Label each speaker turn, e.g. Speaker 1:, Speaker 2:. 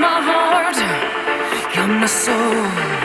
Speaker 1: my heart, you're my soul.